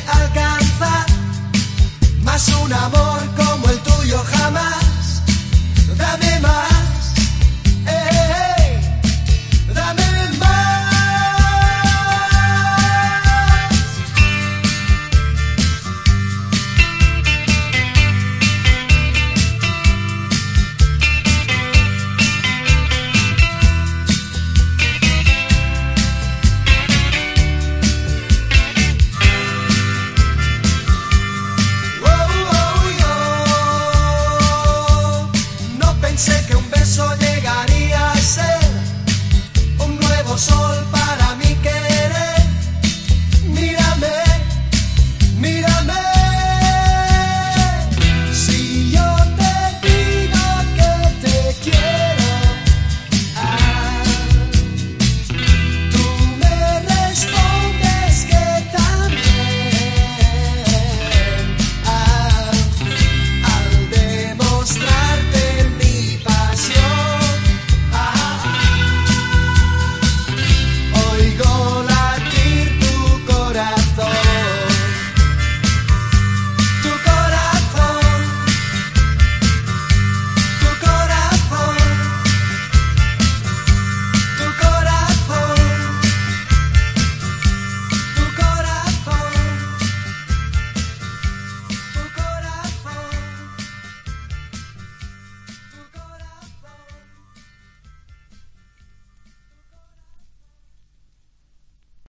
Yo